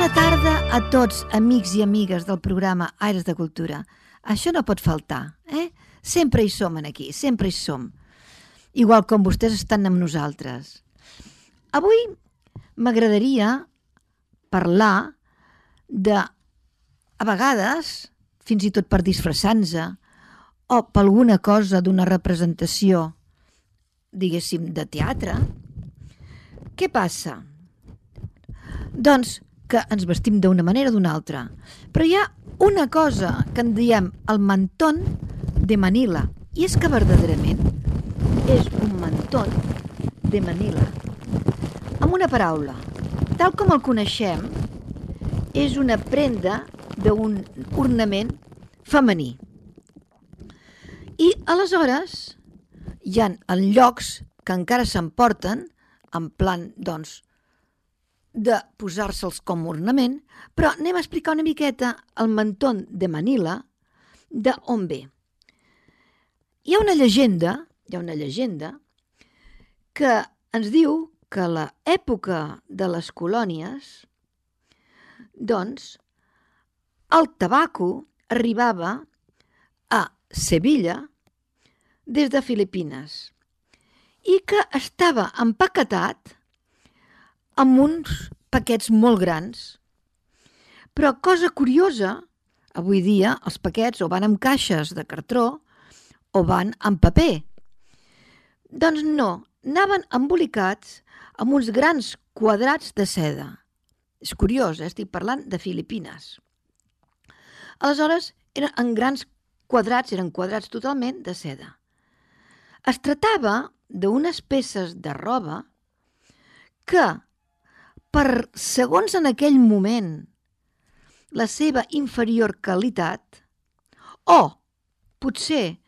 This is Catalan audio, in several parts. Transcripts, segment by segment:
Bona tarda a tots, amics i amigues del programa Aires de Cultura. Això no pot faltar, eh? Sempre hi som aquí, sempre hi som. Igual com vostès estan amb nosaltres. Avui m'agradaria parlar de, a vegades, fins i tot per disfressar-nos, o per alguna cosa d'una representació, diguéssim, de teatre. Què passa? Doncs que ens vestim d'una manera o d'una altra. Però hi ha una cosa que en diem el mantón de Manila, i és que verdaderament és un mantón de Manila. Amb una paraula, tal com el coneixem, és una prenda d'un ornament femení. I aleshores hi han en llocs que encara s'emporten en plan, doncs, de posar-se'ls com ornament, però anem a explicar una miqueta el mantón de Manila de on ve. Hi ha una llegenda, hi ha una llegenda que ens diu que a l'època de les colònies, doncs, el tabaco arribava a Sevilla des de Filipines i que estava empaquetat amb uns paquets molt grans. Però cosa curiosa, avui dia els paquets o van amb caixes de cartró o van amb paper. Doncs no, anaven embolicats amb uns grans quadrats de seda. És curiós, eh? estic parlant de Filipines. Aleshores, eren en grans quadrats, eren quadrats totalment de seda. Es tractava d'unes peces de roba que, per segons en aquell moment la seva inferior qualitat, o potser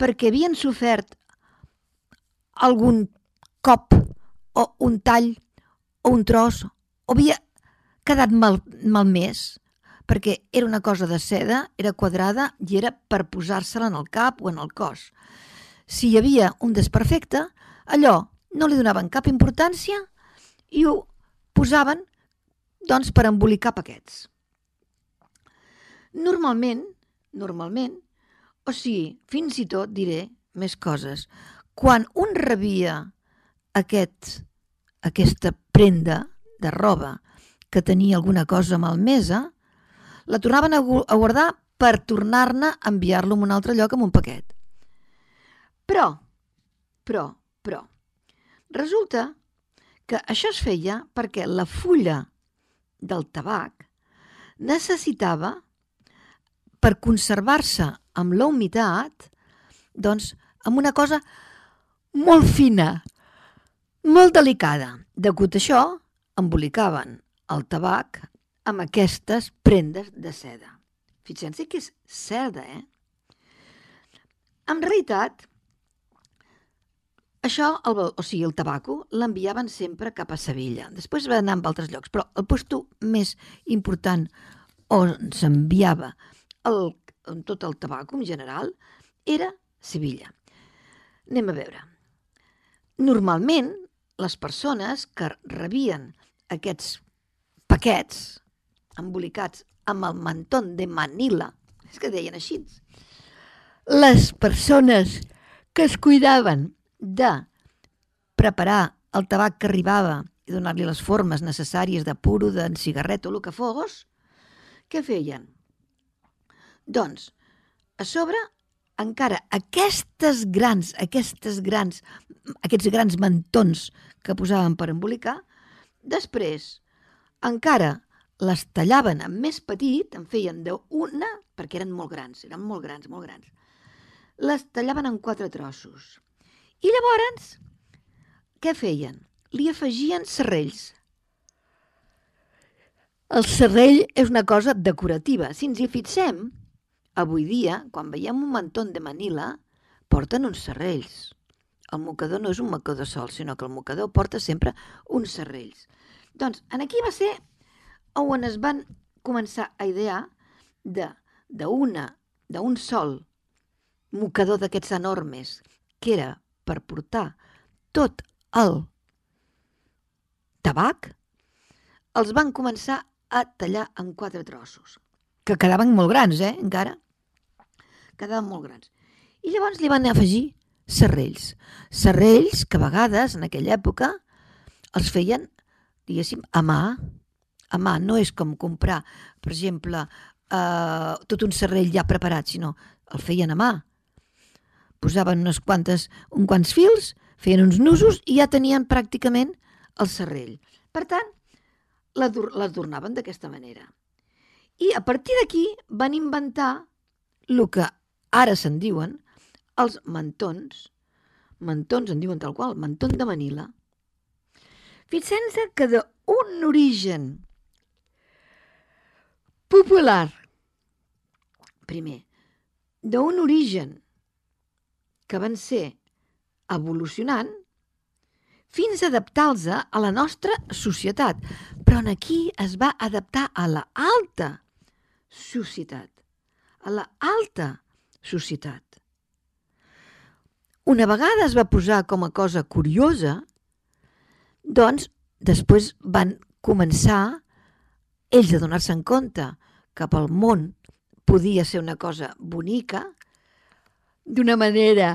perquè havien sofert algun cop o un tall o un tros o havia quedat mal, malmès perquè era una cosa de seda, era quadrada i era per posar-se-la en el cap o en el cos. Si hi havia un desperfecte, allò no li donaven cap importància i ho posaven doncs, per embolicar paquets. Normalment, normalment, o sigui, fins i tot diré més coses, quan un rebia aquest, aquesta prenda de roba que tenia alguna cosa malmesa, la tornaven a guardar per tornar-ne a enviar-lo a un altre lloc amb un paquet. Però, però, però, resulta que això es feia perquè la fulla del tabac necessitava, per conservar-se amb la humitat, doncs amb una cosa molt fina, molt delicada. Degut a això, embolicaven el tabac amb aquestes prendes de seda. Fixem-se que és seda, eh? En realitat, això, el, o sigui, el tabaco, l'enviaven sempre cap a Sevilla. Després va anar a altres llocs, però el puesto més important on s'enviava el, tot el tabaco en general era Sevilla. Anem a veure. Normalment, les persones que rebien aquests paquets embolicats amb el mantón de Manila, és que deien així, les persones que es cuidaven de preparar el tabac que arribava i donar-li les formes necessàries de puro, de cigarret o el que fos, què feien? Doncs, a sobre, encara aquestes grans, aquestes grans, aquests grans mantons que posaven per embolicar, després, encara les tallaven en més petit, en feien d'una, perquè eren molt grans, eren molt grans, molt grans. Les tallaven en quatre trossos. I llavors, què feien? Li afegien serrells. El serrell és una cosa decorativa. Si ens hi fixem, avui dia, quan veiem un mantó de Manila, porten uns serrells. El mocador no és un mocador sol, sinó que el mocador porta sempre uns serrells. Doncs en aquí va ser on es van començar a idear de d'una d'un sol mocador d'aquests enormes, que era per portar tot el tabac, els van començar a tallar en quatre trossos, que quedaven molt grans, eh, encara. Quedaven molt grans. I llavors li van afegir serrells. Serrells que a vegades, en aquella època, els feien, diguéssim, a mà. A mà, no és com comprar, per exemple, eh, tot un serrell ja preparat, sinó el feien a mà. Posaven unes quantes, un quants fils, feien uns nusos i ja tenien pràcticament el serrell. Per tant, l'adornaven d'aquesta manera. I a partir d'aquí van inventar el que ara se'n diuen els mantons. Mantons en diuen tal qual, mantón de Manila. Fixem-se que d'un origen popular primer, d'un origen que van ser evolucionant fins a adaptar-los a la nostra societat. Però en aquí es va adaptar a la alta societat. A la alta societat. Una vegada es va posar com a cosa curiosa, doncs després van començar ells a donar-se en compte cap al món podia ser una cosa bonica, d'una manera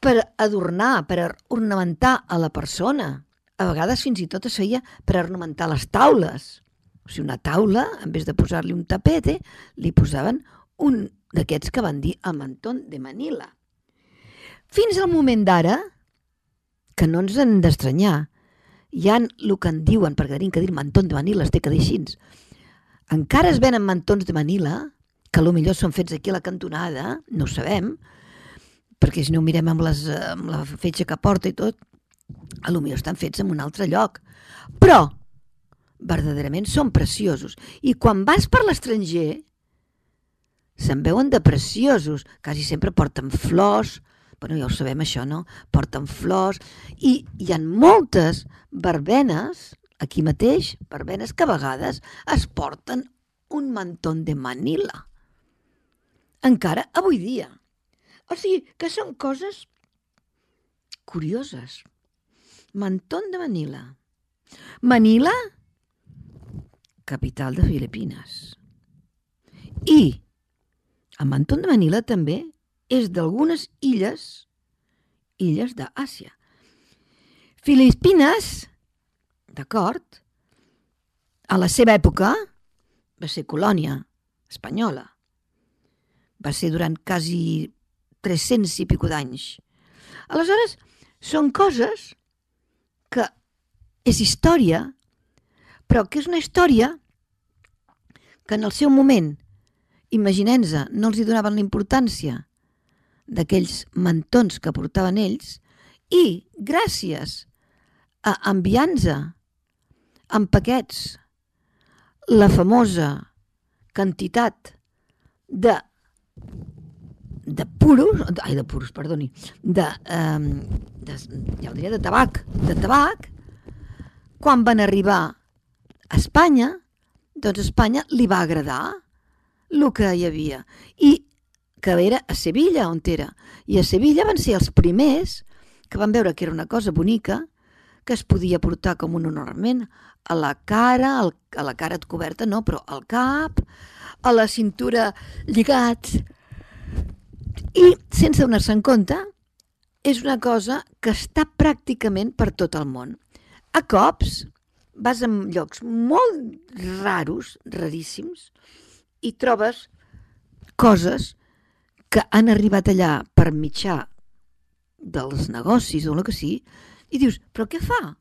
per adornar, per ornamentar a la persona. A vegades fins i tot es feia per ornamentar les taules. O sigui, una taula, en vez de posar-li un tapete, li posaven un d'aquests que van dir a Mantón de Manila. Fins al moment d'ara, que no ens han d'estranyar, hi han el que en diuen, perquè tenim que dir Mantón de Manila, es té que dir així, encara es venen mantons de Manila, que millor són fets aquí a la cantonada, no ho sabem, perquè si no mirem amb, les, amb la fetge que porta i tot, a lo millor estan fets en un altre lloc. Però, verdaderament són preciosos. I quan vas per l'estranger, se'n veuen de preciosos. Quasi sempre porten flors, bueno, ja ho sabem això, no? Porten flors i hi ha moltes verbenes aquí mateix, verbenes que a vegades es porten un mantón de Manila. Encara avui dia. O sigui, que són coses curioses. Mantón de Manila. Manila, capital de Filipines. I el Mantón de Manila també és d'algunes illes, illes d'Àsia. Filipines D'acord? A la seva època va ser colònia espanyola. Va ser durant quasi 300 i pico d'anys. Aleshores, són coses que és història, però que és una història que en el seu moment, imaginem no els hi donaven la importància d'aquells mantons que portaven ells i gràcies a enviar-nos en paquets la famosa quantitat de de puros, ai, de puros, perdoni, de, eh, de, ja ho diria, de tabac, de tabac, quan van arribar a Espanya, doncs Espanya li va agradar el que hi havia. I que era a Sevilla, on era. I a Sevilla van ser els primers que van veure que era una cosa bonica, que es podia portar com un ornament a la cara, al, a la cara coberta no, però al cap, a la cintura lligats. I, sense donar-se en compte, és una cosa que està pràcticament per tot el món. A cops vas en llocs molt raros, raríssims, i trobes coses que han arribat allà per mitjà dels negocis o el que sigui, i dius, però què fa?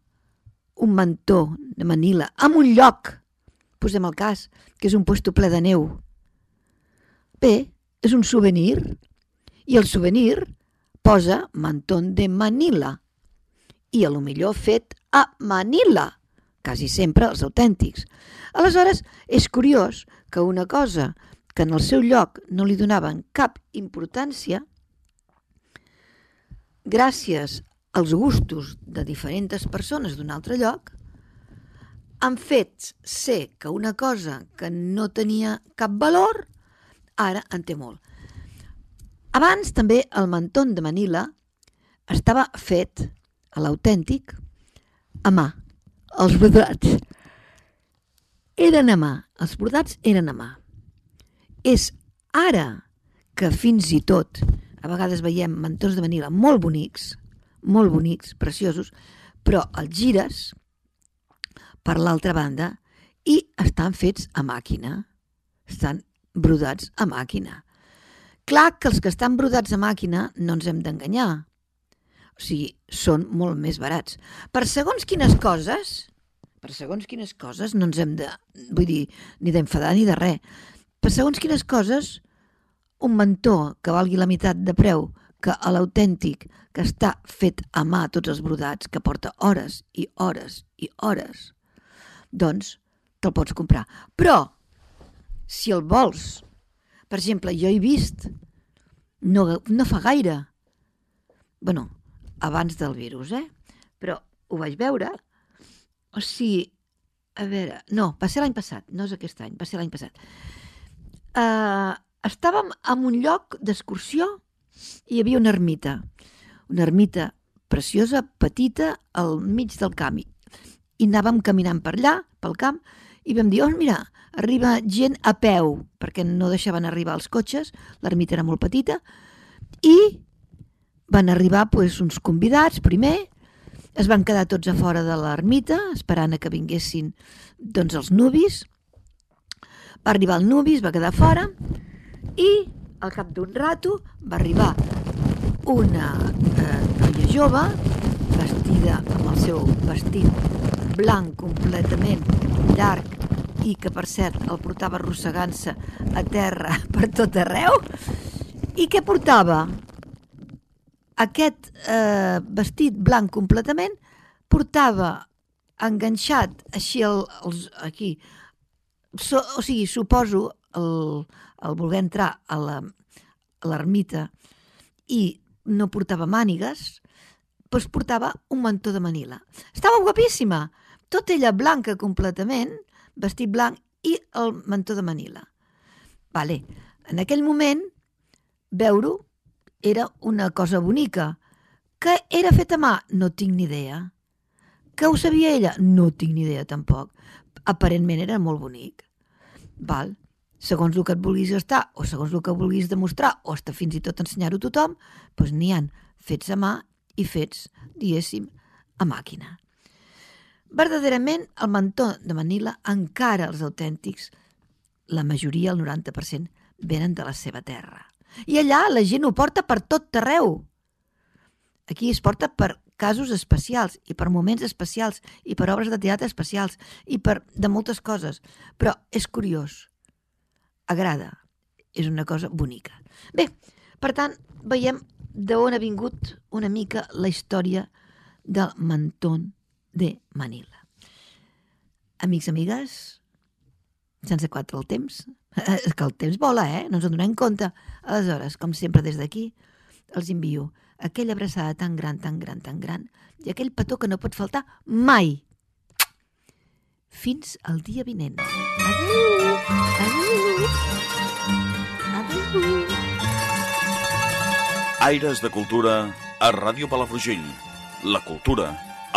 un mantó de Manila, en un lloc, posem el cas, que és un puesto ple de neu. Bé, és un souvenir, i el souvenir posa mantón de Manila, i a lo millor fet a Manila, quasi sempre els autèntics. Aleshores, és curiós que una cosa que en el seu lloc no li donaven cap importància, gràcies als gustos de diferents persones d'un altre lloc, han fet ser que una cosa que no tenia cap valor, ara en té molt. Abans també el mantón de Manila estava fet, a l'autèntic, a mà. Els brodats eren a mà, els brodats eren a mà. És ara que fins i tot a vegades veiem mantons de Manila molt bonics, molt bonics, preciosos, però els gires per l'altra banda i estan fets a màquina. Estan brodats a màquina. Clar que els que estan brodats a màquina no ens hem d'enganyar. O sigui, són molt més barats. Per segons quines coses, per segons quines coses no ens hem de, vull dir, ni d'enfadar ni de res. Per segons quines coses, un mentó que valgui la meitat de preu que a l'autèntic, que està fet a mà tots els brodats, que porta hores i hores i hores, doncs te'l pots comprar. Però, si el vols, per exemple, jo he vist, no, no fa gaire, bueno, abans del virus, eh? Però ho vaig veure, o sigui, a veure, no, va ser l'any passat, no és aquest any, va ser l'any passat. Uh, estàvem en un lloc d'excursió i hi havia una ermita, una ermita preciosa, petita, al mig del camp. I anàvem caminant per allà, pel camp, i vam dir, oh, mira, arriba gent a peu, perquè no deixaven arribar els cotxes, l'ermita era molt petita, i van arribar pues, uns convidats primer, es van quedar tots a fora de l'ermita, esperant a que vinguessin doncs, els nubis. Va arribar el nubis, va quedar fora, i al cap d'un rato va arribar una eh, noia jove, vestida amb el seu vestit blanc completament llarg i que per cert el portava arrossegant-se a terra per tot arreu i què portava? Aquest eh, vestit blanc completament portava enganxat així el, els, aquí, so, o sigui, suposo el, el voler entrar a l'ermita i no portava mànigues, doncs portava un mantó de Manila. Estava guapíssima, tot ella blanca completament, vestit blanc i el mantó de Manila. Vale. En aquell moment, veure-ho era una cosa bonica. Que era fet a mà? No tinc ni idea. Que ho sabia ella? No tinc ni idea tampoc. Aparentment era molt bonic. Val? segons el que et vulguis estar o segons el que vulguis demostrar o hasta fins i tot ensenyar-ho a tothom, doncs n'hi han fets a mà i fets, diguéssim, a màquina. Verdaderament, el mantó de Manila, encara els autèntics, la majoria, el 90%, venen de la seva terra. I allà la gent ho porta per tot arreu. Aquí es porta per casos especials i per moments especials i per obres de teatre especials i per de moltes coses. Però és curiós agrada. És una cosa bonica. Bé, per tant, veiem d'on ha vingut una mica la història del mantón de Manila. Amics, amigues, sense quatre el temps, que el temps vola, eh? No ens en donem compte. Aleshores, com sempre des d'aquí, els envio aquella abraçada tan gran, tan gran, tan gran, i aquell petó que no pot faltar mai. Fins al dia vinent. Adéu! Adéu! Adéu! Aires de Cultura a Ràdio Palafrugell. La cultura